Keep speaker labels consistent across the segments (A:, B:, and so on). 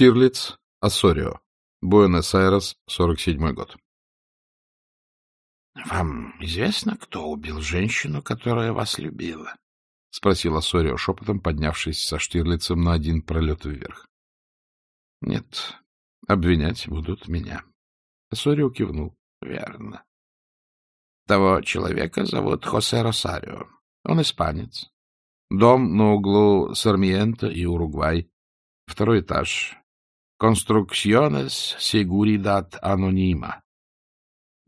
A: Штирлиц, Ассорио, Буэнос-Айрес, 47 год.
B: — Вам известно, кто убил женщину, которая вас любила?
A: — спросил Ассорио шепотом, поднявшись со Штирлицем на один пролет вверх. — Нет, обвинять будут меня. Ассорио кивнул.
B: — Верно. Того человека зовут Хосе Росарио. Он испанец. Дом на углу Сармиента и Уругвай. Второй этаж. Конструкционес Seguridad Anonima.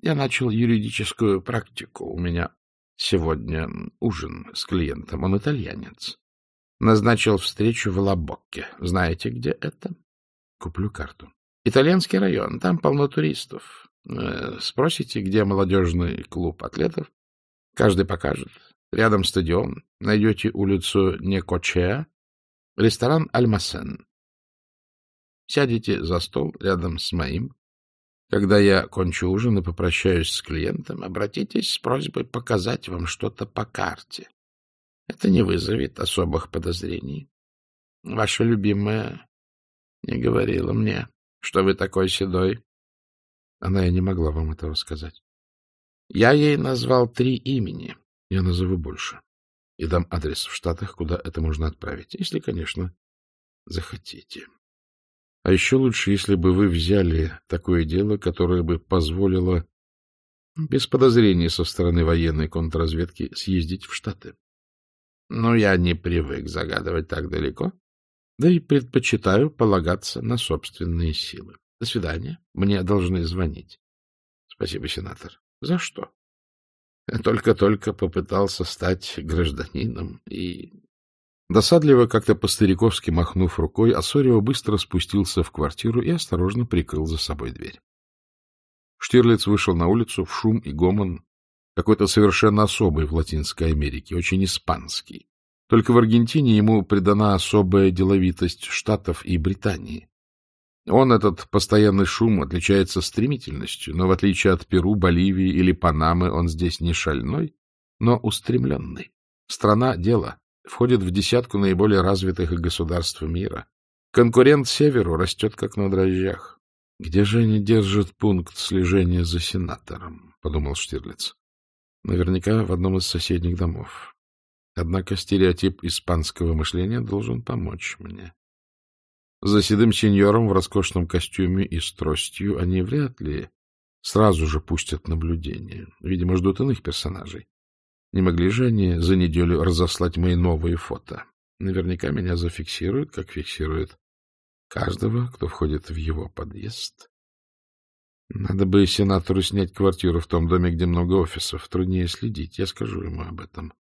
B: Я начал юридическую практику. У меня сегодня ужин с клиентом. Он итальянец. Назначил встречу в Лабокке. Знаете, где это?
A: Куплю карту.
B: Итальянский район. Там полно туристов. Э, спросите, где молодежный клуб атлетов. Каждый покажет. Рядом стадион. Найдете улицу Некочеа, ресторан Альмасен. Сядете за стол рядом с моим. Когда я кончу ужин и попрощаюсь с клиентом, обратитесь с просьбой показать вам что-то по карте. Это не вызовет особых подозрений. Ваша любимая не говорила мне, что вы такой седой.
A: Она и не могла вам этого сказать.
B: Я ей назвал три имени.
A: Я назову больше. И дам адрес в Штатах, куда это можно отправить, если, конечно, захотите. А еще лучше, если бы вы взяли такое дело, которое бы позволило, без подозрений со стороны военной контрразведки, съездить в Штаты.
B: Но я не привык загадывать так далеко,
A: да и предпочитаю полагаться на собственные силы. До свидания. Мне должны звонить.
B: Спасибо, сенатор. За что? Только-только попытался стать гражданином и
A: Досадливо, как-то по-стариковски махнув рукой, Асорио быстро спустился в квартиру и осторожно прикрыл за собой дверь. Штирлиц вышел на улицу в шум и гомон, какой-то совершенно особый в Латинской Америке, очень испанский. Только в Аргентине ему придана особая деловитость Штатов и Британии. Он, этот постоянный шум, отличается стремительностью, но в отличие от Перу, Боливии или Панамы, он здесь не шальной, но устремленный. Страна — дело входит в десятку наиболее развитых государств мира. Конкурент северу растет как на дрожжах. — Где же они держат пункт слежения за сенатором? — подумал Штирлиц. — Наверняка в одном из соседних домов. Однако стереотип испанского мышления должен помочь мне. За седым сеньором в роскошном костюме и с тростью они вряд ли сразу же пустят наблюдение. Видимо, ждут иных персонажей. Не могли же они за неделю разослать мои новые фото? Наверняка меня зафиксируют, как фиксируют каждого, кто входит в его подъезд. Надо бы сенатору снять квартиру в том доме, где много офисов. Труднее следить, я скажу ему об этом.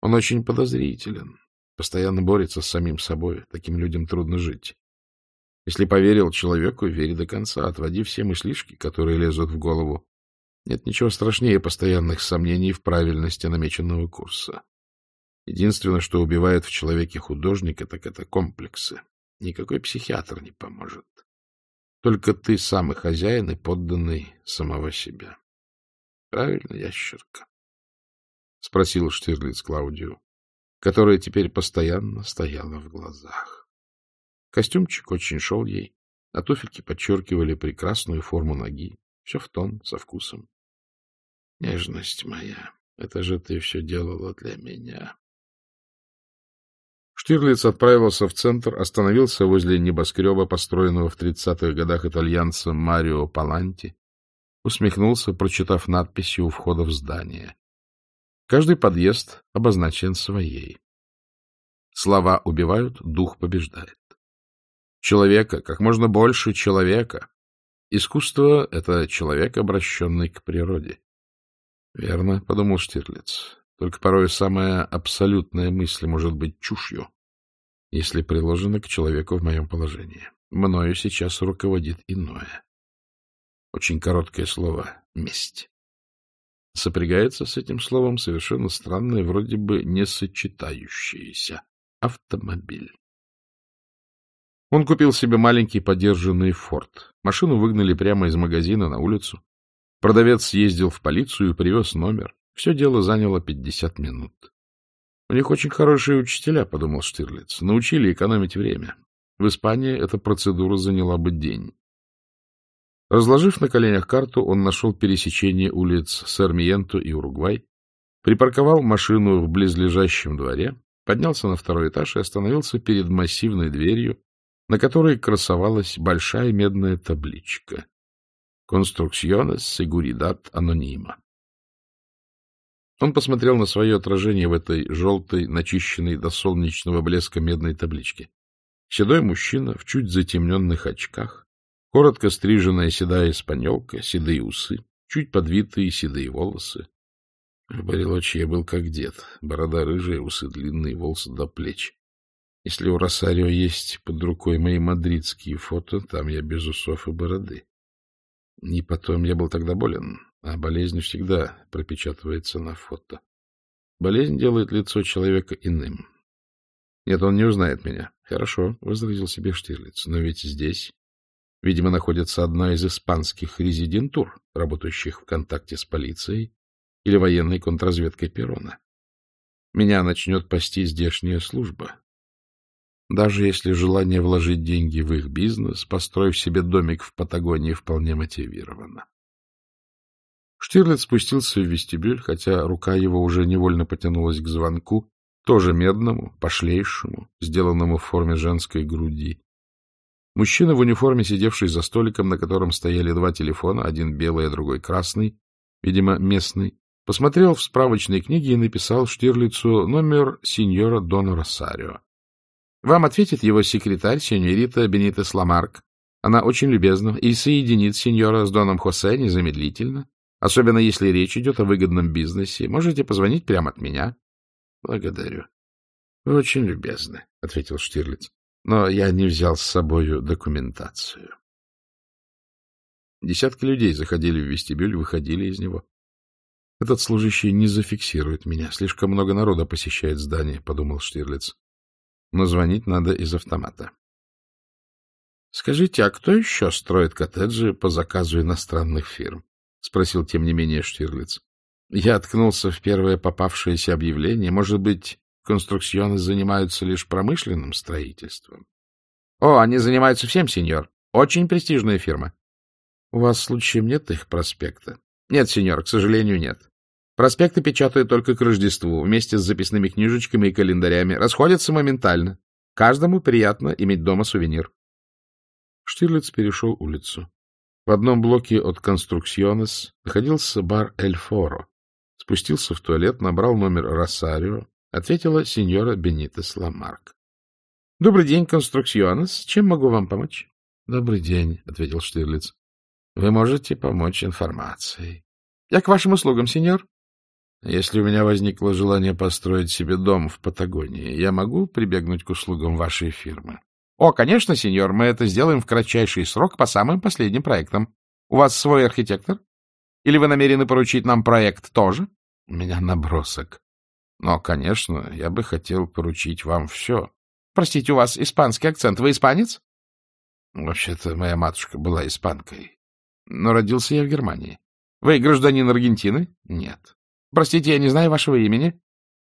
A: Он очень подозрителен, постоянно борется с самим собой. Таким людям трудно жить. Если поверил человеку, вери до конца, отводи все мыслишки, которые лезут в голову. Нет ничего страшнее постоянных сомнений в правильности намеченного курса. Единственное, что убивает в человеке художника, так это комплексы. Никакой психиатр не поможет. Только ты сам и хозяин, и подданный самого себя. Правильно, ящерка? — спросил Штирлиц Клаудию, которая теперь постоянно стояла в глазах. Костюмчик очень шел ей, а туфельки подчеркивали прекрасную форму ноги. Все в тон, со вкусом. Нежность моя, это же ты все делала для меня. Штирлиц отправился в центр, остановился возле небоскреба, построенного в тридцатых годах итальянцем Марио Паланти, усмехнулся, прочитав надписи у входа в здание. Каждый подъезд обозначен своей. Слова убивают, дух побеждает. Человека, как можно больше человека. Искусство — это человек, обращенный к природе. Верно, — подумал Штирлиц. Только порой самая абсолютная мысль может быть чушью, если приложена к человеку в моем положении. Мною сейчас руководит иное. Очень короткое слово — месть. Сопрягается с этим словом совершенно странное, вроде бы не сочетающееся автомобиль. Он купил себе маленький подержанный форт. Машину выгнали прямо из магазина на улицу. Продавец съездил в полицию и привез номер. Все дело заняло пятьдесят минут. — У них очень хорошие учителя, — подумал Штирлиц. Научили экономить время. В Испании эта процедура заняла бы день. Разложив на коленях карту, он нашел пересечение улиц Сармиенто и Уругвай, припарковал машину в близлежащем дворе, поднялся на второй этаж и остановился перед массивной дверью, на которой красовалась большая медная табличка «Construcciones Seguridad Anonima». Он посмотрел на свое отражение в этой желтой, начищенной до солнечного блеска медной табличке. Седой мужчина в чуть затемненных очках, коротко стриженная седая испанелка, седые усы, чуть подвитые седые волосы. В Барелочи я был как дед, борода рыжая, усы длинные, волосы до плеч. Если у Росарио есть под рукой мои мадридские фото, там я без усов и бороды. И потом я был тогда болен, а болезнь всегда пропечатывается на фото. Болезнь делает лицо человека иным. Нет, он не узнает меня. Хорошо, — возразил себе Штирлиц, — но ведь здесь, видимо, находится одна из испанских резидентур, работающих в контакте с полицией или военной контрразведкой Перона. Меня начнет пасти здешняя служба. Даже если желание вложить деньги в их бизнес, построив себе домик в Патагонии, вполне мотивировано. Штирлиц спустился в вестибюль, хотя рука его уже невольно потянулась к звонку, тоже медному, пошлейшему, сделанному в форме женской груди. Мужчина в униформе, сидевший за столиком, на котором стояли два телефона, один белый, а другой красный, видимо, местный, посмотрел в справочной книге и написал Штирлицу номер сеньора Дона Росарио. Вам ответит его секретарь, сеньорита Бенитес Ламарк. Она очень любезна и соединит сеньора с Доном Хосе незамедлительно. Особенно если речь идет о выгодном бизнесе. Можете позвонить прямо от меня. — Благодарю. — Вы очень любезны, — ответил Штирлиц. — Но я не взял с собою документацию. Десятки людей заходили в вестибюль, выходили из него. Этот служащий не зафиксирует меня. Слишком много народа посещает здание, — подумал Штирлиц. Но звонить надо из автомата. — Скажите, а кто еще строит коттеджи по заказу иностранных фирм? — спросил, тем не менее, Штирлиц. Я откнулся в первое попавшееся объявление. Может быть, конструкционы занимаются лишь промышленным строительством? — О, они занимаются всем, сеньор. Очень престижная фирма. — У вас, случаем, нет их проспекта? — Нет, сеньор, к сожалению, нет. Проспекты печатают только к Рождеству, вместе с записными книжечками и календарями. Расходятся моментально. Каждому приятно иметь дома сувенир. Штирлиц перешел улицу. В одном блоке от Конструкционес находился бар Эль Форо. Спустился в туалет, набрал номер Росарио. Ответила сеньора Бенитес Ламарк. — Добрый день, Конструкционес. Чем могу вам помочь? — Добрый день, — ответил Штирлиц. — Вы можете помочь информацией. — Я к вашим услугам, сеньор. — Если у меня возникло желание построить себе дом в Патагонии, я могу прибегнуть к услугам вашей фирмы? О, конечно, сеньор, мы это сделаем в кратчайший срок по самым последним проектам. У вас свой архитектор? Или вы намерены поручить нам проект тоже? У меня набросок. Но, конечно, я бы хотел поручить вам все. Простите, у вас испанский акцент. Вы испанец? Вообще-то моя матушка была испанкой. Но родился я в Германии. Вы гражданин Аргентины? Нет. Простите, я не знаю вашего имени.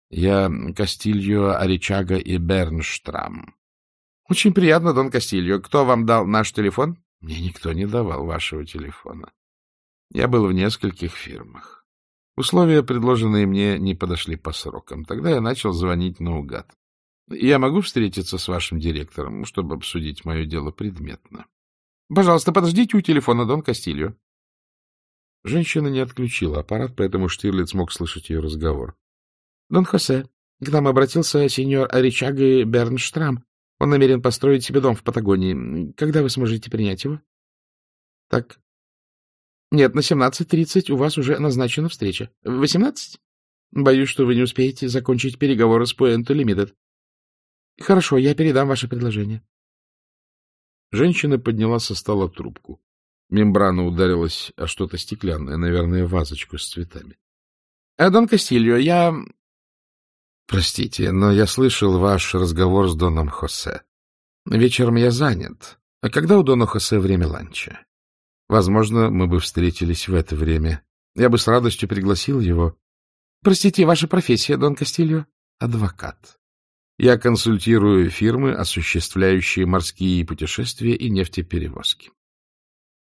A: Я Кастильо Аричага и Бернштрам. — Очень приятно, Дон Кастильо. Кто вам дал наш телефон? — Мне никто не давал вашего телефона. Я был в нескольких фирмах. Условия, предложенные мне, не подошли по срокам. Тогда я начал звонить наугад. Я могу встретиться с вашим директором, чтобы обсудить мое дело предметно? — Пожалуйста, подождите у телефона, Дон Кастильо. Женщина не отключила аппарат, поэтому Штирлиц мог слышать ее разговор. — Дон Хосе, к нам обратился сеньор Аричага Бернштрам. Он намерен построить себе дом в Патагонии. Когда вы сможете принять его? — Так. — Нет, на 17.30 у вас уже назначена встреча. — Восемнадцать? Боюсь, что вы не успеете закончить переговоры с Puento Limited. — Хорошо, я передам ваше предложение. Женщина подняла со стола трубку. Мембрана ударилась о что-то стеклянное, наверное, вазочку с цветами. — Дон Кастильо, я Простите, но я слышал ваш разговор с Доном Хосе. Вечером я занят. А когда у Дона Хосе время ланча? Возможно, мы бы встретились в это время. Я бы с радостью пригласил его. Простите, ваша профессия, Дон Кастильо? Адвокат. Я консультирую фирмы, осуществляющие морские путешествия и нефтеперевозки.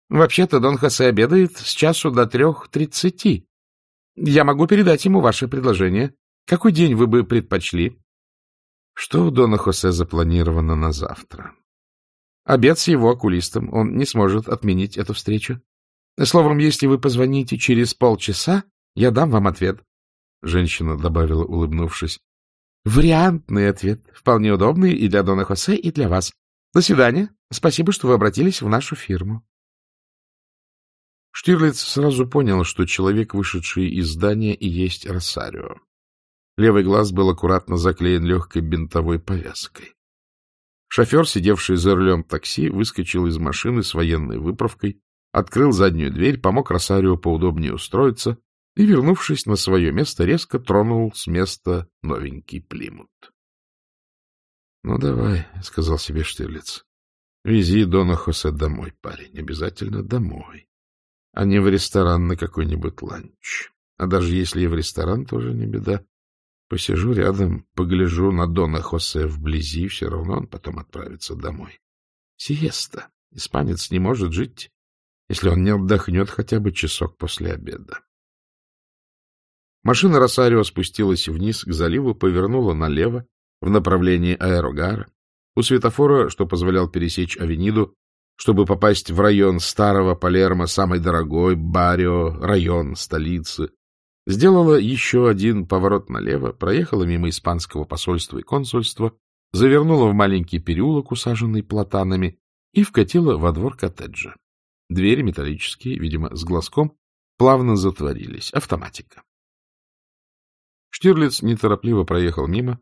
B: Вообще-то Дон Хосе обедает с часу до трех тридцати. Я могу передать ему ваше предложение. Какой день вы бы предпочли?
A: Что у Дона Хосе запланировано на завтра?
B: Обед с его окулистом. Он не сможет отменить эту встречу. Словом, если вы позвоните через полчаса, я дам вам ответ.
A: Женщина добавила, улыбнувшись.
B: Вариантный ответ. Вполне удобный и для Дона Хосе, и для вас. До свидания. Спасибо, что вы обратились в нашу фирму.
A: Штирлиц сразу понял, что человек, вышедший из здания, и есть Росарио. Левый глаз был аккуратно заклеен легкой бинтовой повязкой. Шофер, сидевший за рулем такси, выскочил из машины с военной выправкой, открыл заднюю дверь, помог Росарио поудобнее устроиться и, вернувшись на свое место, резко тронул с места новенький плимут. — Ну, давай, — сказал себе Штирлиц, — вези Дона Хосе домой, парень, обязательно домой, а не в ресторан на какой-нибудь ланч. А даже если и в ресторан, тоже не беда. Посижу рядом, погляжу на Дона Хосе вблизи, все равно он потом отправится домой. Сиеста. Испанец не может жить, если он не отдохнет хотя бы часок после обеда. Машина Росарио спустилась вниз к заливу, повернула налево в направлении аэрогара. У светофора, что позволял пересечь авениду, чтобы попасть в район старого Палермо, самый дорогой, Барио, район столицы, Сделала еще один поворот налево, проехала мимо испанского посольства и консульства, завернула в маленький переулок, усаженный платанами, и вкатила во двор коттеджа. Двери металлические, видимо, с глазком, плавно затворились. Автоматика. Штирлиц неторопливо проехал мимо,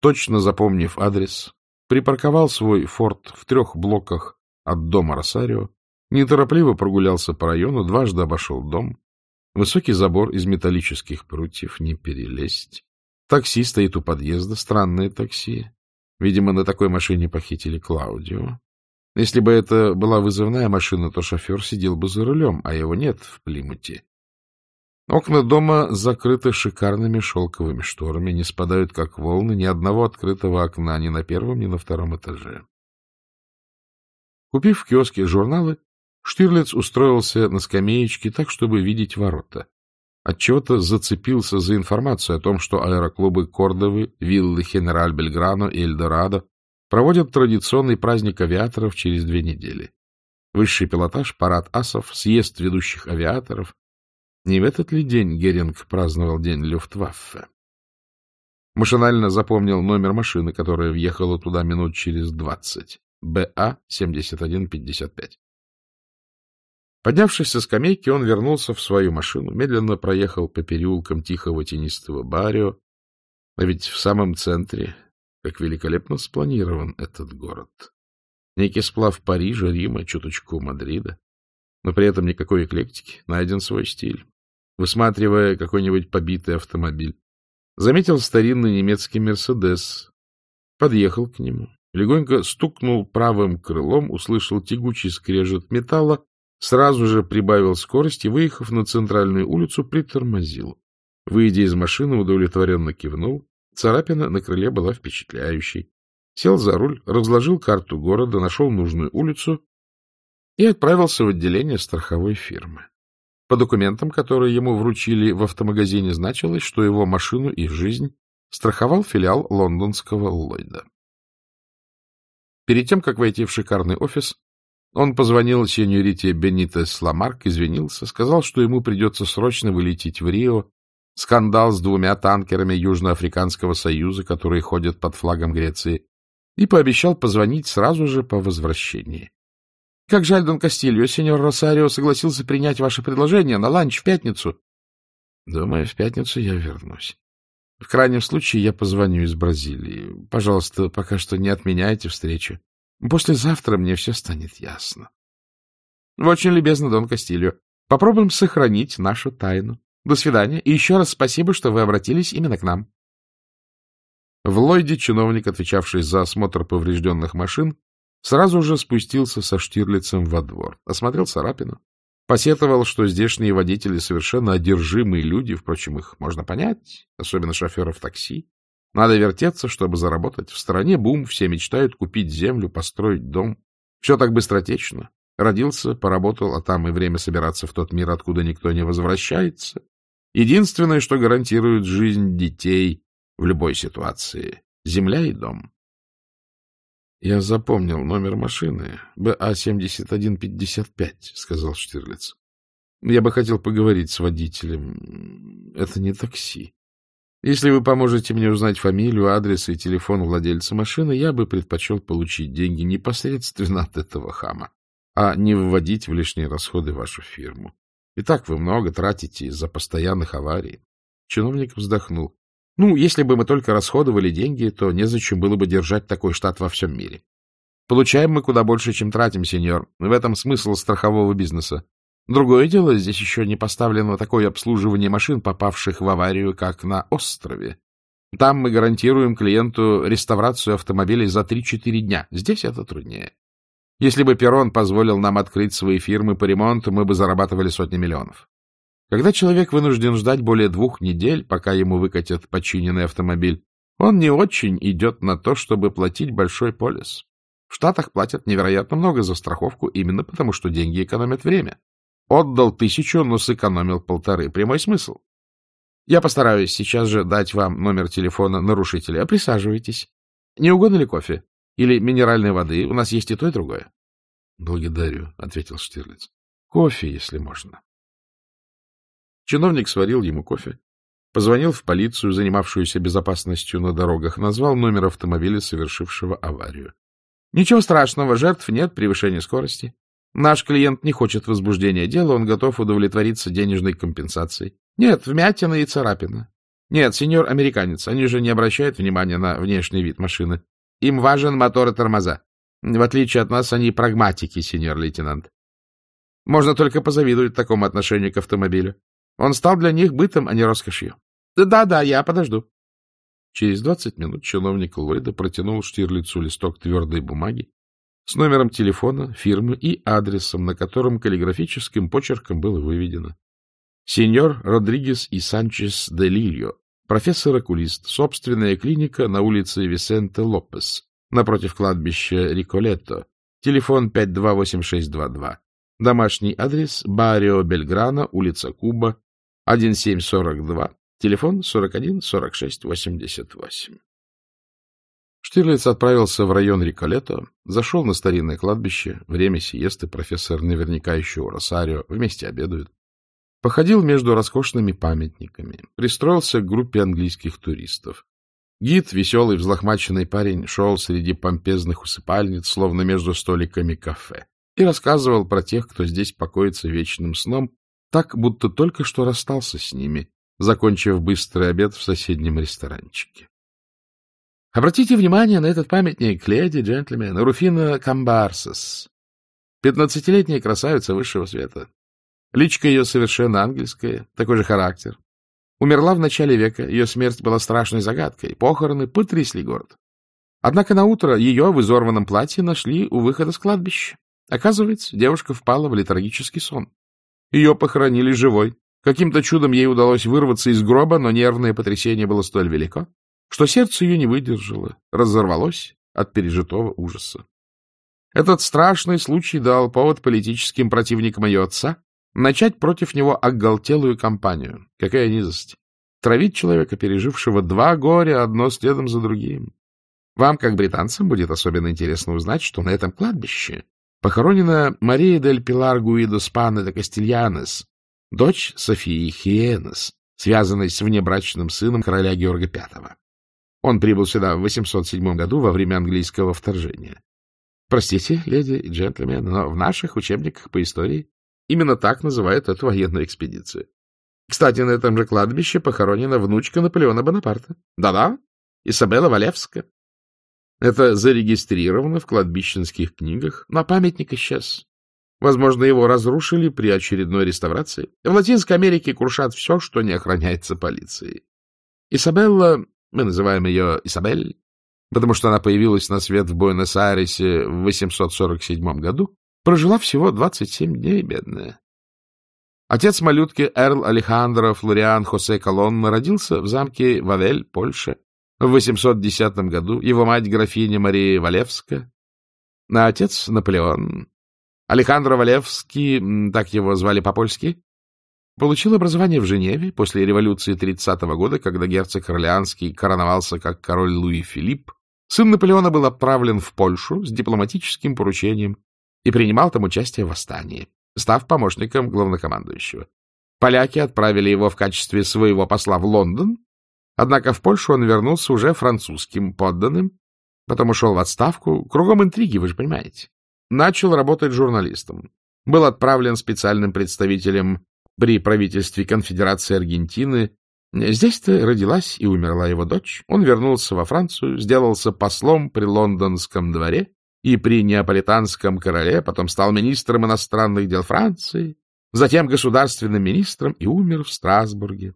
A: точно запомнив адрес, припарковал свой форт в трех блоках от дома Росарио, неторопливо прогулялся по району, дважды обошел дом, Высокий забор из металлических прутьев не перелезть. Такси стоит у подъезда, странное такси. Видимо, на такой машине похитили Клаудио. Если бы это была вызывная машина, то шофер сидел бы за рулем, а его нет в Плимуте. Окна дома закрыты шикарными шелковыми шторами, не спадают, как волны, ни одного открытого окна ни на первом, ни на втором этаже. Купив в киоске журналы, Штирлиц устроился на скамеечке так, чтобы видеть ворота. Отчего-то зацепился за информацию о том, что аэроклубы Кордовы, виллы Хенераль Бельграно и Эльдорадо проводят традиционный праздник авиаторов через две недели. Высший пилотаж, парад асов, съезд ведущих авиаторов. Не в этот ли день Геринг праздновал день Люфтваффе? Машинально запомнил номер машины, которая въехала туда минут через двадцать. БА-7155. Поднявшись со скамейки, он вернулся в свою машину, медленно проехал по переулкам тихого тенистого Барио, а ведь в самом центре, как великолепно спланирован этот город. Некий сплав Парижа, Рима, чуточку Мадрида, но при этом никакой эклектики, найден свой стиль. Высматривая какой-нибудь побитый автомобиль, заметил старинный немецкий «Мерседес», подъехал к нему, легонько стукнул правым крылом, услышал тягучий скрежет металла Сразу же прибавил скорость и, выехав на центральную улицу, притормозил. Выйдя из машины, удовлетворенно кивнул. Царапина на крыле была впечатляющей. Сел за руль, разложил карту города, нашел нужную улицу и отправился в отделение страховой фирмы. По документам, которые ему вручили в автомагазине, значилось, что его машину и жизнь страховал филиал лондонского Ллойда. Перед тем, как войти в шикарный офис, он позвонил сеньорите Бенитес Ламарк, извинился, сказал, что ему придется срочно вылететь в Рио, скандал с двумя танкерами Южноафриканского союза, которые ходят под флагом Греции, и пообещал позвонить сразу же по возвращении. — Как жаль, Дон Кастильо, сеньор Росарио согласился принять ваше предложение на ланч в пятницу. — Думаю, в пятницу я вернусь. В крайнем случае я позвоню из Бразилии. Пожалуйста, пока что не отменяйте встречу. Послезавтра мне все станет ясно. Вы очень любезно, Дон Кастильо. Попробуем сохранить нашу тайну. До свидания. И еще раз спасибо, что вы обратились именно к нам. В Ллойде чиновник, отвечавший за осмотр поврежденных машин, сразу же спустился со Штирлицем во двор, осмотрел царапину, посетовал, что здешние водители совершенно одержимые люди, впрочем, их можно понять, особенно шоферов такси, Надо вертеться, чтобы заработать. В стране бум, все мечтают купить землю, построить дом. Все так быстротечно. Родился, поработал, а там и время собираться в тот мир, откуда никто не возвращается. Единственное, что гарантирует жизнь детей в любой ситуации — земля и дом. Я запомнил номер машины. БА-7155, — сказал Штирлиц. Я бы хотел поговорить с водителем. Это не такси. Если вы поможете мне узнать фамилию, адрес и телефон владельца машины, я бы предпочел получить деньги непосредственно от этого хама, а не вводить в лишние расходы вашу фирму. И так вы много тратите из-за постоянных аварий. Чиновник вздохнул. Ну, если бы мы только расходовали деньги, то незачем было бы держать такой штат во всем мире. Получаем мы куда больше, чем тратим, сеньор. В этом смысл страхового бизнеса. Другое дело, здесь еще не поставлено такое обслуживание машин, попавших в аварию, как на острове. Там мы гарантируем клиенту реставрацию автомобилей за 3-4 дня. Здесь это труднее. Если бы Перрон позволил нам открыть свои фирмы по ремонту, мы бы зарабатывали сотни миллионов. Когда человек вынужден ждать более двух недель, пока ему выкатят починенный автомобиль, он не очень идет на то, чтобы платить большой полис. В Штатах платят невероятно много за страховку именно потому, что деньги экономят время. Отдал тысячу, но сэкономил полторы. Прямой смысл. Я постараюсь сейчас же дать вам номер телефона нарушителя. Присаживайтесь. Не угодно ли кофе? Или минеральной воды? У нас есть и то, и другое. — Благодарю, — ответил Штирлиц. — Кофе, если можно. Чиновник сварил ему кофе, позвонил в полицию, занимавшуюся безопасностью на дорогах, назвал номер автомобиля, совершившего аварию. — Ничего страшного, жертв нет, превышения скорости. Наш клиент не хочет возбуждения дела, он готов удовлетвориться денежной компенсацией. Нет, вмятина и царапина. Нет, сеньор американец, они же не обращают внимания на внешний вид машины. Им важен мотор и тормоза. В отличие от нас, они прагматики, сеньор лейтенант. Можно только позавидовать такому отношению к автомобилю. Он стал для них бытом, а не роскошью. Да-да, я подожду. Через двадцать минут чиновник Ллойда протянул Штирлицу листок твердой бумаги, с номером телефона, фирмы и адресом, на котором каллиграфическим почерком было выведено. Сеньор Родригес и Санчес де Лильо, профессор-окулист, собственная клиника на улице Висенте Лопес, напротив кладбища Риколетто, телефон 528622, домашний адрес Барио Бельграна, улица Куба, 1742, телефон 41 46 88. Штирлиц отправился в район Риколето, зашел на старинное кладбище, время сиесты, профессор наверняка еще у Росарио, вместе обедают. Походил между роскошными памятниками, пристроился к группе английских туристов. Гид, веселый, взлохмаченный парень, шел среди помпезных усыпальниц, словно между столиками кафе, и рассказывал про тех, кто здесь покоится вечным сном, так, будто только что расстался с ними, закончив быстрый обед в соседнем ресторанчике. Обратите внимание на этот памятник, леди, джентльмен, Руфина Камбарсес. Пятнадцатилетняя красавица высшего света. Личка ее совершенно ангельская, такой же характер. Умерла в начале века, ее смерть была страшной загадкой, похороны потрясли город. Однако на утро ее в изорванном платье нашли у выхода с кладбища. Оказывается, девушка впала в летаргический сон. Ее похоронили живой. Каким-то чудом ей удалось вырваться из гроба, но нервное потрясение было столь велико, что сердце ее не выдержало, разорвалось от пережитого ужаса. Этот страшный случай дал повод политическим противникам ее отца начать против него оголтелую кампанию. Какая низость! Травить человека, пережившего два горя, одно следом за другим. Вам, как британцам, будет особенно интересно узнать, что на этом кладбище похоронена Мария дель Пилар Гуидо Спана де Кастильянес, дочь Софии Хиенес, связанной с внебрачным сыном короля Георга V. Он прибыл сюда в 807 году во время английского вторжения. Простите, леди и джентльмены, но в наших учебниках по истории именно так называют эту военную экспедицию. Кстати, на этом же кладбище похоронена внучка Наполеона Бонапарта. Да-да, Изабелла Валевска. Это зарегистрировано в кладбищенских книгах, но памятник исчез. Возможно, его разрушили при очередной реставрации. В Латинской Америке крушат все, что не охраняется полицией. Изабелла мы называем ее Исабель, потому что она появилась на свет в Буэнос-Айресе в 847 году, прожила всего 27 дней, бедная. Отец малютки Эрл Алехандро Флориан Хосе Колонна родился в замке Вавель, Польша, в
B: в 810 году, его мать графиня Мария Валевская, а отец Наполеон, Алехандро Валевский, так его звали по-польски, получил образование в Женеве после революции 30 -го года, когда герцог Орлеанский короновался как король Луи Филипп. Сын Наполеона был отправлен в Польшу с дипломатическим поручением и принимал там участие в восстании, став помощником главнокомандующего. Поляки отправили его в качестве своего посла в Лондон, однако в Польшу он вернулся уже французским подданным, потом ушел в отставку. Кругом интриги, вы же понимаете. Начал работать журналистом. Был отправлен специальным представителем при правительстве Конфедерации Аргентины. Здесь-то родилась и умерла его дочь. Он вернулся во Францию, сделался послом при лондонском дворе и при неаполитанском короле, потом стал министром иностранных дел Франции, затем государственным министром и умер в Страсбурге.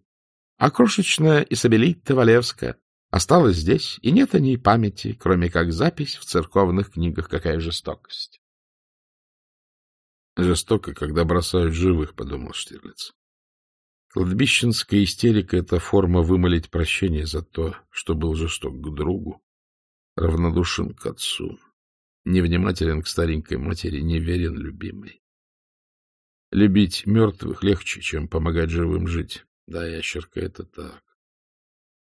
B: А крошечная Исабелита Валевская осталась здесь, и нет о ней памяти, кроме как запись в церковных книгах. Какая жестокость!
A: Жестоко, когда бросают живых, — подумал Штирлиц. Кладбищенская истерика — это форма вымолить прощение за то, что был жесток к другу, равнодушен к отцу, невнимателен к старенькой матери, неверен любимой. Любить мертвых легче, чем помогать живым жить. Да, ящерка, это так.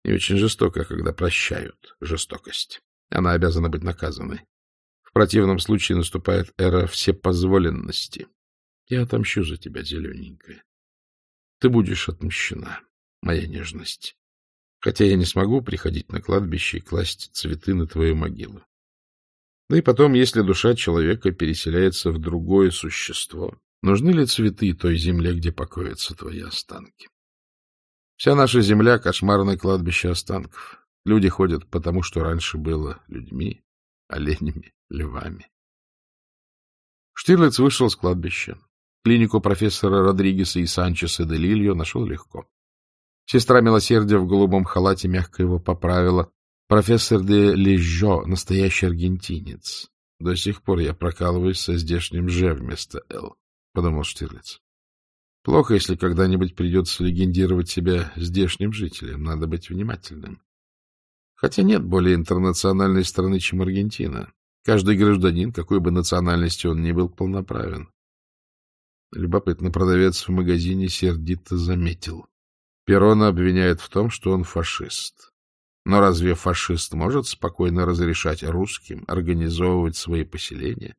A: И очень жестоко, когда прощают жестокость. Она обязана быть наказанной. В противном случае наступает эра всепозволенности. Я отомщу за тебя, зелененькая. Ты будешь отмщена, моя нежность. Хотя я не смогу приходить на кладбище и класть цветы на твою могилу. Да и потом, если душа человека переселяется в другое существо, нужны ли цветы той земле, где покоятся твои останки? Вся наша земля — кошмарное кладбище останков. Люди ходят потому, что раньше было людьми, оленями, львами. Штирлиц вышел с кладбища. Клинику профессора Родригеса и Санчеса де Лильо нашел легко. Сестра милосердия в голубом халате мягко его поправила. Профессор де Лежо — настоящий аргентинец. До сих пор я прокалываюсь со здешним «Ж» вместо «Л», — подумал Штирлиц. Плохо, если когда-нибудь придется легендировать себя здешним жителем. Надо быть внимательным. Хотя нет более интернациональной страны, чем Аргентина. Каждый гражданин, какой бы национальности он ни был, полноправен. Любопытно, продавец в магазине сердито заметил. Перона обвиняет в том, что он фашист. Но разве фашист может спокойно разрешать русским организовывать свои поселения,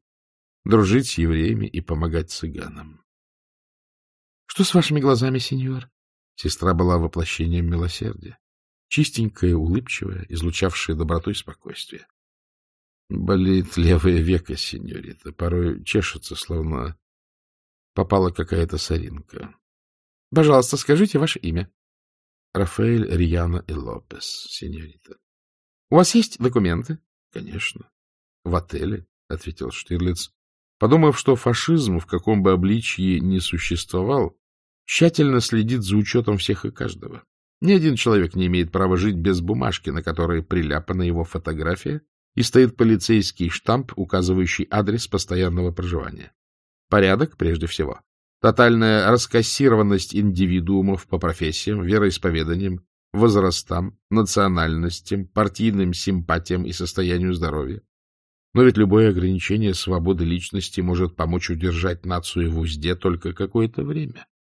A: дружить с евреями и помогать цыганам? — Что с вашими глазами, сеньор? Сестра была воплощением милосердия. Чистенькая, улыбчивая, излучавшая доброту и спокойствие. Болит левое веко, сеньорита. Порой чешется, словно попала какая-то соринка. — Пожалуйста, скажите ваше имя. — Рафаэль Риана и Лопес, сеньорита. — У вас есть документы? — Конечно. — В отеле, — ответил Штирлиц, подумав, что фашизм, в каком бы обличье ни существовал, тщательно следит за учетом всех и каждого. Ни один человек не имеет права жить без бумажки, на которой приляпана его фотография и стоит полицейский штамп, указывающий адрес постоянного проживания. Порядок прежде всего. Тотальная раскассированность индивидуумов по профессиям, вероисповеданиям, возрастам, национальностям, партийным симпатиям и состоянию здоровья. Но ведь любое ограничение свободы личности может помочь удержать нацию в узде только какое-то время, —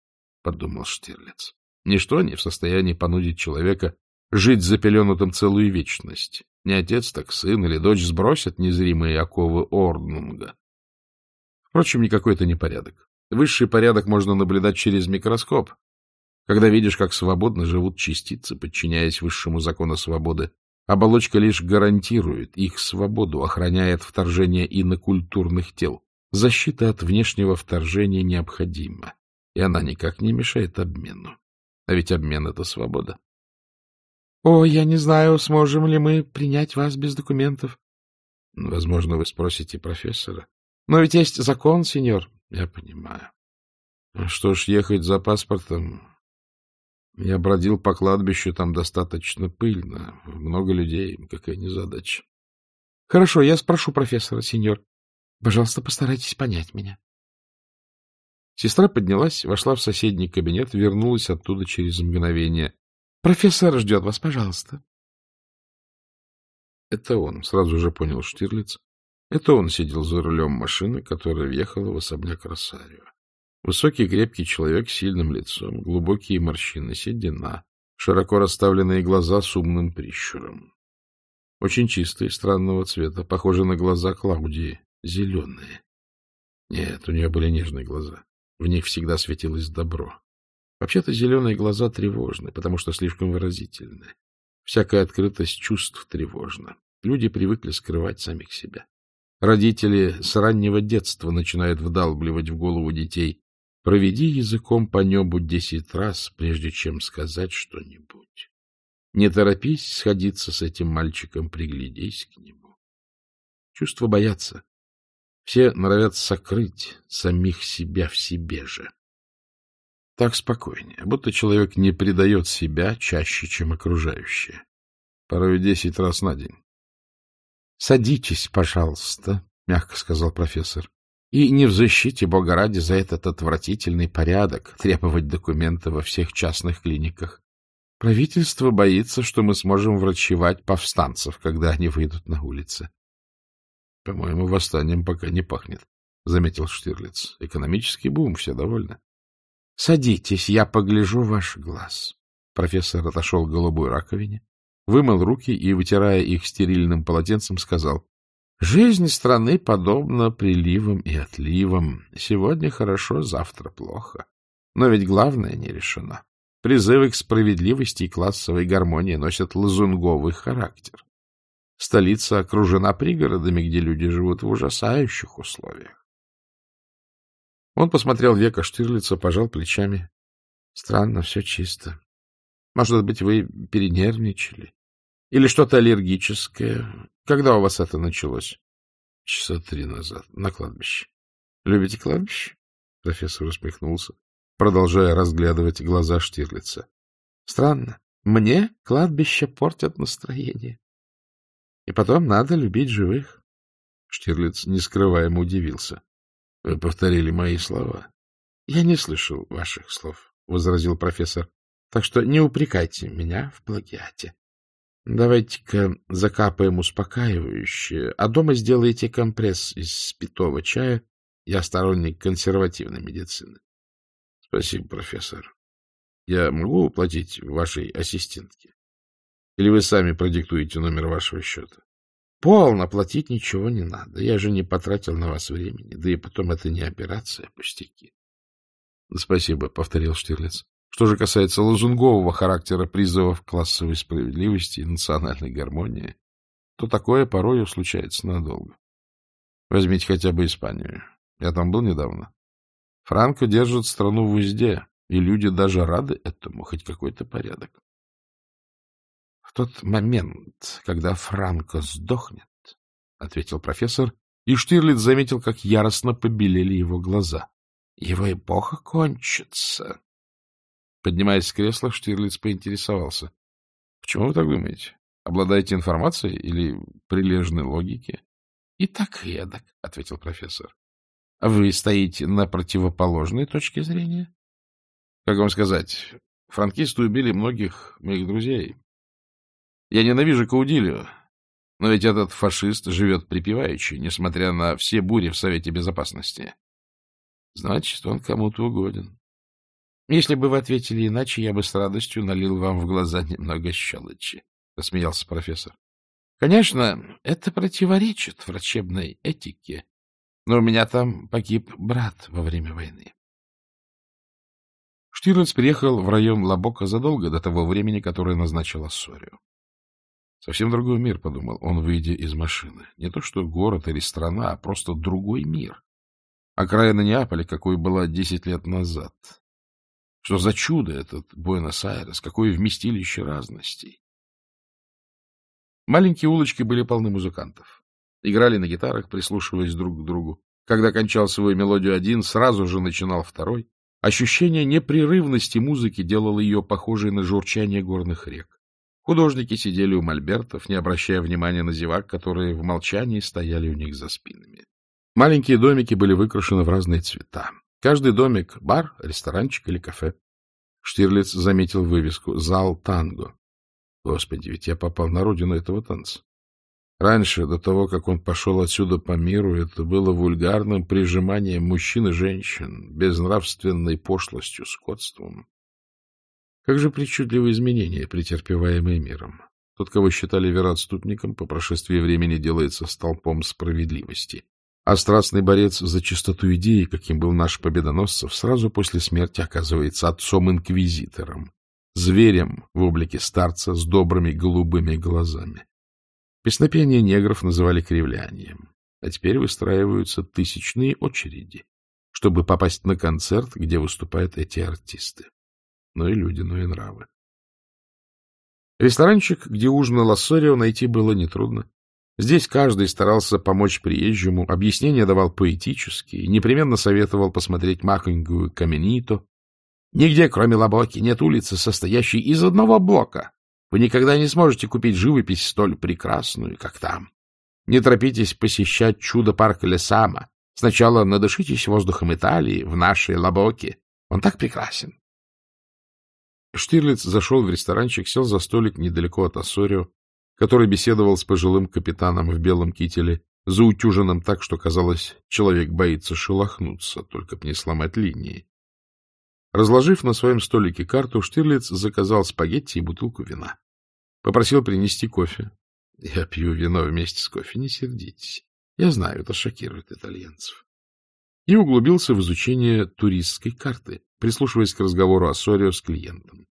A: подумал Штирлиц. Ничто не в состоянии понудить человека жить запеленутым целую вечность. Не отец, так сын или дочь сбросят незримые оковы Орднунга. Впрочем, никакой это не порядок. Высший порядок можно наблюдать через микроскоп, когда видишь, как свободно живут частицы, подчиняясь высшему закону свободы, Оболочка лишь гарантирует их свободу, охраняет вторжение инокультурных тел. Защита от внешнего вторжения необходима, и она никак не мешает обмену. А ведь обмен — это свобода. — О, я не знаю, сможем ли мы принять вас без документов. — Возможно, вы спросите профессора. — Но ведь есть закон, сеньор. — Я понимаю. — Что ж, ехать за паспортом я бродил по кладбищу, там достаточно пыльно, много людей, какая незадача. — Хорошо, я спрошу профессора, сеньор. Пожалуйста, постарайтесь понять меня. Сестра поднялась, вошла в соседний кабинет, вернулась оттуда через мгновение. — Профессор ждет вас, пожалуйста. Это он, сразу же понял Штирлиц. Это он сидел за рулем машины, которая въехала в особняк Росарио. Высокий крепкий человек с сильным лицом, глубокие морщины, седина, широко расставленные глаза с умным прищуром. Очень чистые, странного цвета, похожи на глаза Клаудии, зеленые. Нет, у нее были нежные глаза. В них всегда светилось добро. Вообще-то зеленые глаза тревожны, потому что слишком выразительны. Всякая открытость чувств тревожна. Люди привыкли скрывать самих себя. Родители с раннего детства начинают вдалбливать в голову детей «Проведи языком по небу десять раз, прежде чем сказать что-нибудь. Не торопись сходиться с этим мальчиком, приглядись к нему». Чувства боятся. Все норовят сокрыть самих себя в себе же. Так спокойнее, будто человек не предает себя чаще, чем окружающие. Порой десять раз на день. — Садитесь, пожалуйста, — мягко сказал профессор. — И не в бога ради, за этот отвратительный порядок требовать документы во всех частных клиниках. Правительство боится, что мы сможем врачевать повстанцев, когда они выйдут на улицы. — По-моему, восстанием пока не пахнет, — заметил Штирлиц. — Экономический бум, все довольны. — Садитесь, я погляжу ваш глаз. Профессор отошел к голубой раковине, вымыл руки и, вытирая их стерильным полотенцем, сказал, — Жизнь страны подобна приливам и отливам. Сегодня хорошо, завтра плохо. Но ведь главное не решено. Призывы к справедливости и классовой гармонии носят лазунговый характер. Столица окружена пригородами, где люди живут в ужасающих условиях. Он посмотрел века Штирлица, пожал плечами. Странно, все чисто. Может быть, вы перенервничали? Или что-то аллергическое? Когда у вас это началось? Часа три назад, на кладбище. Любите кладбище? Профессор усмехнулся, продолжая разглядывать глаза Штирлица. Странно. Мне кладбище портят настроение. И потом надо любить живых. Штирлиц нескрываемо удивился. — Вы повторили мои слова. — Я не слышал ваших слов, — возразил профессор. — Так что не упрекайте меня в плагиате. Давайте-ка закапаем успокаивающее, а дома сделайте компресс из спитого чая. Я сторонник консервативной медицины. — Спасибо, профессор. Я могу уплатить вашей ассистентке? Или вы сами продиктуете номер вашего счета? Полно платить ничего не надо. Я же не потратил на вас времени. Да и потом это не операция, пустяки. — Спасибо, — повторил Штирлиц. Что же касается лозунгового характера призывов классовой справедливости и национальной гармонии, то такое порою случается надолго. Возьмите хотя бы Испанию. Я там был недавно. Франко держит страну в узде, и люди даже рады этому, хоть какой-то порядок тот момент, когда Франко сдохнет, — ответил профессор, и Штирлиц заметил, как яростно побелели его глаза. — Его эпоха кончится. Поднимаясь с кресла, Штирлиц поинтересовался. — Почему вы так думаете? Обладаете информацией или прилежной логике? — И так и эдак, — ответил профессор. — вы стоите на противоположной точке зрения? — Как вам сказать, франкисты убили многих моих друзей, я ненавижу Каудилию, но ведь этот фашист живет припеваючи, несмотря на все бури в Совете Безопасности. Значит, он кому-то угоден. Если бы вы ответили иначе, я бы с радостью налил вам в глаза немного щелочи, — рассмеялся профессор. Конечно, это противоречит врачебной этике, но у меня там погиб брат во время войны. Штирлиц приехал в район Лабока задолго до того времени, которое назначил Ассорию. Совсем другой мир, — подумал он, выйдя из машины. Не то что город или страна, а просто другой мир. Окраина Неаполя, какой была десять лет назад. Что за чудо этот Буэнос-Айрес, какое вместилище разностей. Маленькие улочки были полны музыкантов. Играли на гитарах, прислушиваясь друг к другу. Когда кончал свою мелодию один, сразу же начинал второй. Ощущение непрерывности музыки делало ее похожей на журчание горных рек. Художники сидели у мольбертов, не обращая внимания на зевак, которые в молчании стояли у них за спинами. Маленькие домики были выкрашены в разные цвета. Каждый домик — бар, ресторанчик или кафе. Штирлиц заметил вывеску «Зал танго». Господи, ведь я попал на родину этого танца. Раньше, до того, как он пошел отсюда по миру, это было вульгарным прижиманием мужчин и женщин, безнравственной пошлостью, скотством. Как же причудливые изменения, претерпеваемые миром. Тот, кого считали вероотступником, по прошествии времени делается столпом справедливости. А страстный борец за чистоту идеи, каким был наш Победоносцев, сразу после смерти оказывается отцом-инквизитором, зверем в облике старца с добрыми голубыми глазами. Песнопение негров называли кривлянием, а теперь выстраиваются тысячные очереди, чтобы попасть на концерт, где выступают эти артисты. Ну и люди, ну и нравы. Ресторанчик, где ужинал Ассорио, найти было нетрудно. Здесь каждый старался помочь приезжему, объяснения давал поэтические, непременно советовал посмотреть махонькую Каменито. Нигде, кроме Лабоки, нет улицы, состоящей из одного блока, вы никогда не сможете купить живопись столь прекрасную, как там. Не торопитесь посещать чудо-парк Лесама. Сначала надышитесь воздухом Италии в нашей Лабоке. Он так прекрасен. Штирлиц зашел в ресторанчик, сел за столик недалеко от Ассорио, который беседовал с пожилым капитаном в белом кителе, заутюженным так, что, казалось, человек боится шелохнуться, только б не сломать линии. Разложив на своем столике карту, Штирлиц заказал спагетти и бутылку вина. Попросил принести кофе. Я пью вино вместе с кофе, не сердитесь. Я знаю, это шокирует итальянцев. И углубился в изучение туристской карты, прислушиваясь к разговору о Сорио с клиентом.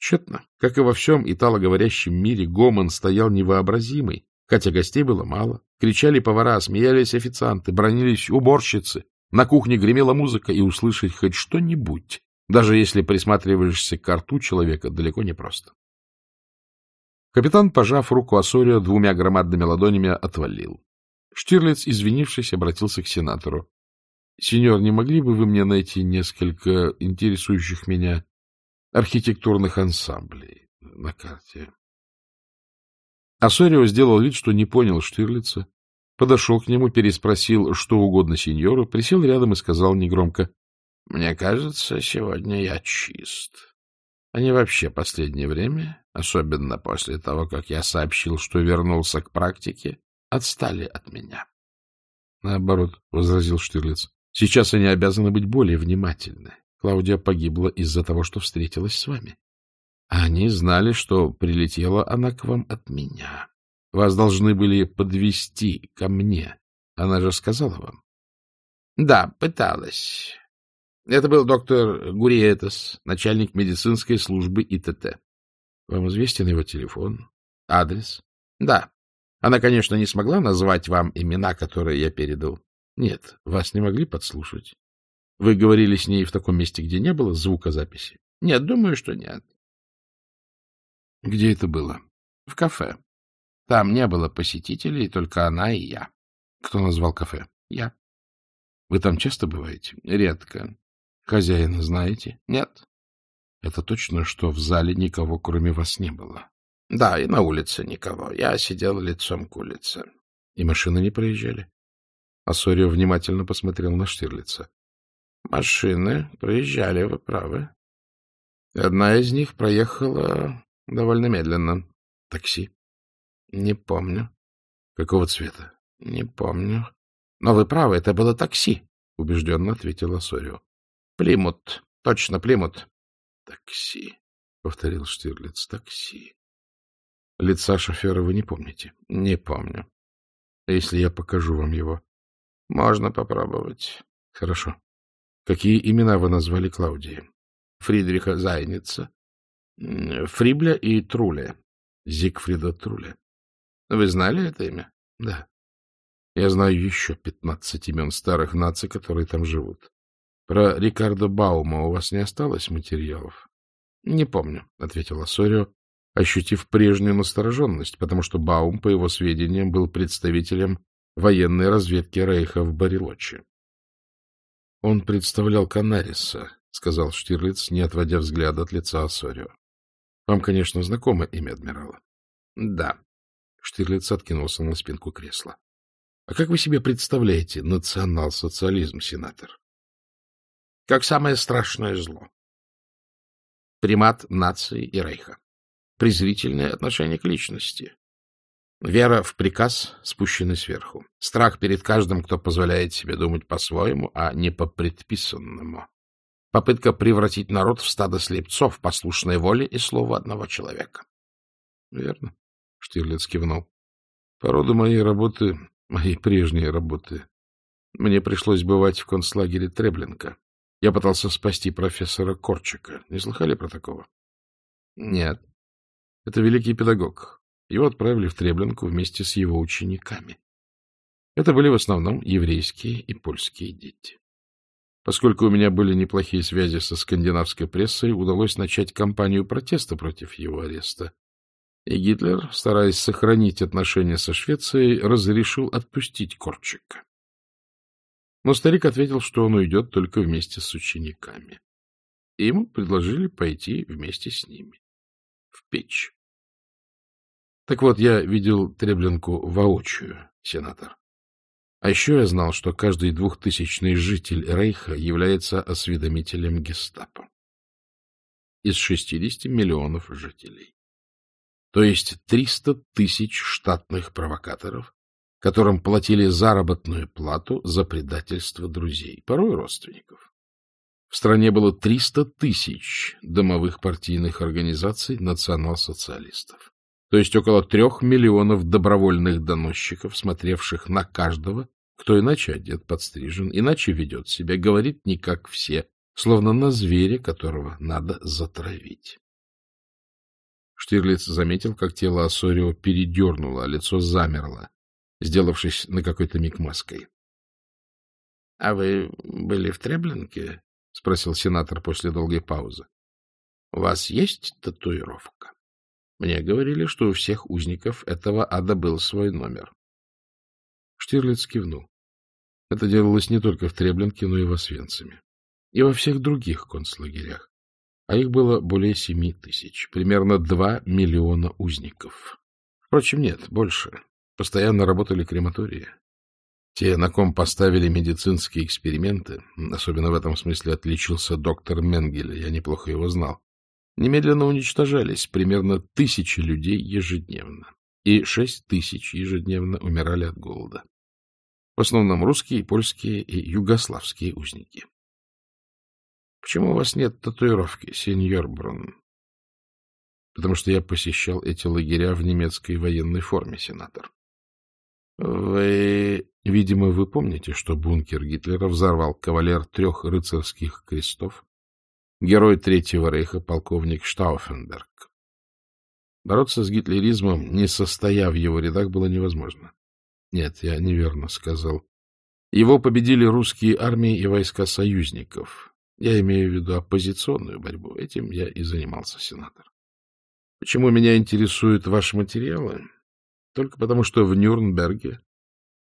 A: Тщетно. Как и во всем италоговорящем мире, гомон стоял невообразимый, хотя гостей было мало. Кричали повара, смеялись официанты, бронились уборщицы. На кухне гремела музыка, и услышать хоть что-нибудь, даже если присматриваешься к рту человека, далеко не просто. Капитан, пожав руку Ассорио двумя громадными ладонями, отвалил. Штирлиц, извинившись, обратился к сенатору. — Сеньор, не могли бы вы мне найти несколько интересующих меня архитектурных ансамблей на карте? Ассорио сделал вид, что не понял Штирлица, подошел к нему, переспросил что угодно сеньору, присел рядом и сказал негромко, — Мне кажется, сегодня я чист. Они вообще последнее время, особенно после того, как я сообщил, что вернулся к практике, отстали от меня. — Наоборот, — возразил Штирлиц, — сейчас они обязаны быть более внимательны. Клаудия погибла из-за того, что встретилась с вами. А они знали, что прилетела она к вам от меня. Вас должны были подвести ко мне. Она же сказала вам. — Да, пыталась. Это был доктор Гуриетас, начальник медицинской службы ИТТ. Вам известен его телефон, адрес? Да. Она, конечно, не смогла назвать вам имена, которые я передал. Нет, вас не могли подслушать. Вы говорили с ней в таком месте, где не было звукозаписи? Нет, думаю, что нет. Где это было? В кафе. Там не было посетителей, только она и я. Кто назвал кафе? Я. Вы там часто бываете? Редко. Хозяина знаете? Нет. Это точно, что в зале никого, кроме вас, не было? Да, и на улице никого. Я сидел лицом к улице. И машины не проезжали? Ассорио внимательно посмотрел на Штирлица. Машины проезжали, вы правы. Одна из них проехала довольно медленно. Такси? Не помню. Какого цвета? Не помню. Но вы правы, это было такси, убежденно ответил Ассорио. Плимут. Точно, Плимут. Такси, — повторил Штирлиц, — такси. Лица шофера вы не помните? Не помню. Если я покажу вам его? Можно попробовать. Хорошо. Какие имена вы назвали Клаудии? Фридриха Зайница, Фрибля и Труле. Зигфрида Труле. Вы знали это имя? Да. Я знаю еще пятнадцать имен старых наций, которые там живут. Про Рикардо Баума у вас не осталось материалов? — Не помню, — ответил Ассорио, ощутив прежнюю настороженность, потому что Баум, по его сведениям, был представителем военной разведки Рейха в Барилоче. — Он представлял Канариса, — сказал Штирлиц, не отводя взгляда от лица Ассорио. — Вам, конечно, знакомо имя адмирала? — Да. Штирлиц откинулся на спинку кресла. — А как вы себе представляете национал-социализм, сенатор? как самое страшное зло. Примат нации и рейха. Презрительное отношение к личности.
B: Вера в приказ, спущенный сверху. Страх перед каждым, кто позволяет себе думать по-своему, а не по предписанному. Попытка превратить народ в стадо слепцов, послушной воле и слову одного человека.
A: — Верно, — Штирлиц кивнул. — По роду моей работы, моей прежней работы, мне пришлось бывать в концлагере Треблинка. Я пытался спасти профессора Корчика. Не слыхали про такого?
B: — Нет.
A: Это великий педагог. Его отправили в Треблинку вместе с его учениками. Это были в основном еврейские и польские дети. Поскольку у меня были неплохие связи со скандинавской прессой, удалось начать кампанию протеста против его ареста. И Гитлер, стараясь сохранить отношения со Швецией, разрешил отпустить Корчика. Но старик ответил, что он уйдет только вместе с учениками. И ему предложили пойти вместе с ними в печь. Так вот, я видел Треблинку воочию, сенатор. А еще я знал, что каждый двухтысячный житель Рейха является осведомителем гестапо. Из 60 миллионов жителей. То есть 300 тысяч штатных провокаторов, которым платили заработную плату за предательство друзей, порой родственников. В стране было 300 тысяч домовых партийных организаций национал-социалистов то есть около трех миллионов добровольных доносчиков, смотревших на каждого, кто иначе одет, подстрижен, иначе ведет себя, говорит не как все, словно на зверя, которого надо затравить. Штирлиц заметил, как тело Осорио передернуло, а лицо замерло, сделавшись на какой-то миг маской.
B: — А вы были в Треблинке? — спросил сенатор после долгой паузы. — У вас есть татуировка? Мне говорили, что у всех узников этого ада был свой номер.
A: Штирлиц кивнул. Это делалось не только в Треблинке, но и в Освенциме. И во всех других концлагерях. А их было более семи тысяч. Примерно два миллиона узников. Впрочем, нет, больше. Постоянно работали крематории. Те, на ком поставили медицинские эксперименты, особенно в этом смысле отличился доктор Менгель, я неплохо его знал, немедленно уничтожались примерно тысячи людей ежедневно, и шесть тысяч ежедневно умирали от голода. В основном русские, польские и югославские узники. — Почему у вас нет татуировки, сеньор Брун? — Потому что я посещал эти лагеря в немецкой военной форме, сенатор. — Вы... Видимо, вы помните, что бункер Гитлера взорвал кавалер трех рыцарских крестов герой Третьего рейха, полковник Штауфенберг. Бороться с гитлеризмом, не состоя в его рядах, было невозможно. Нет, я неверно сказал. Его победили русские армии и войска союзников. Я имею в виду оппозиционную борьбу. Этим я и занимался, сенатор. Почему меня интересуют ваши материалы? Только потому, что в Нюрнберге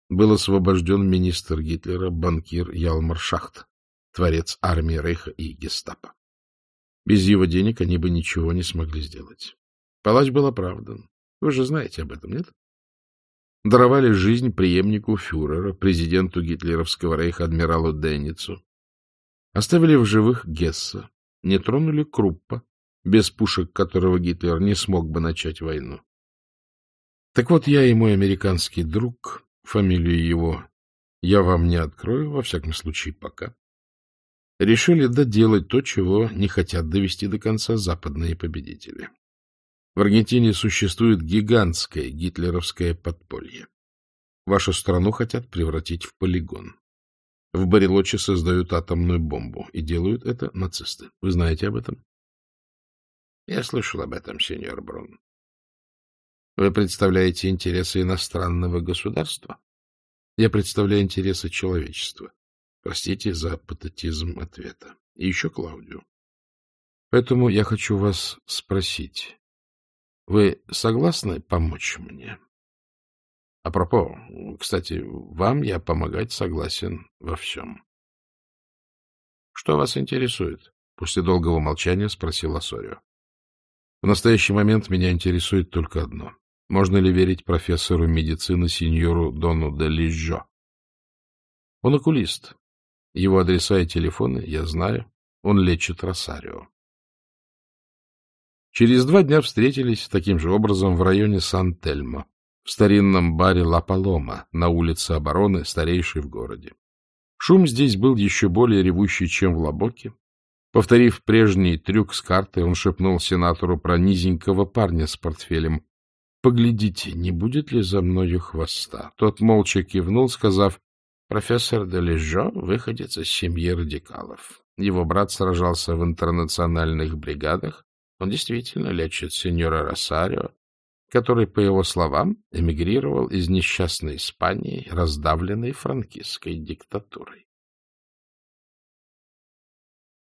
A: был освобожден министр Гитлера, банкир Ялмар Шахт, творец армии Рейха и гестапо. Без его денег они бы ничего не смогли сделать. Палач был оправдан. Вы же знаете об этом, нет? Даровали жизнь преемнику фюрера, президенту гитлеровского рейха адмиралу Денницу. Оставили в живых Гесса, не тронули Круппа, без пушек которого Гитлер не смог бы начать войну. Так вот, я и мой американский друг, фамилию его я вам не открою, во всяком случае, пока, решили доделать то, чего не хотят довести до конца западные победители. В Аргентине существует гигантское гитлеровское подполье. Вашу страну хотят превратить в полигон. В Барелоче создают атомную бомбу, и делают это нацисты. Вы знаете об этом?
B: Я слышал об этом, сеньор Брун. Вы представляете интересы иностранного государства?
A: Я представляю интересы человечества. Простите за патетизм ответа. И еще Клаудию. Поэтому я хочу вас спросить. Вы согласны помочь мне? А пропо, кстати, вам я помогать согласен во всем.
B: Что вас интересует? После долгого молчания спросил Асорио.
A: В настоящий момент меня интересует только одно. Можно ли верить профессору медицины сеньору Дону де Лижо? Он окулист, его адреса и телефоны я знаю. Он лечит Росарио. Через два дня встретились таким же образом в районе Сан-Тельмо. в старинном баре «Ла Палома» на улице Обороны, старейшей в городе. Шум здесь был еще более ревущий, чем в Лабоке. Повторив прежний трюк с картой, он шепнул сенатору про низенького парня с портфелем. — Поглядите, не будет ли за мною хвоста? Тот молча кивнул, сказав, — Профессор Дележо выходец из семьи радикалов. Его брат сражался в интернациональных бригадах. Он действительно лечит сеньора Росарио, который, по его словам, эмигрировал из несчастной Испании, раздавленной франкистской диктатурой.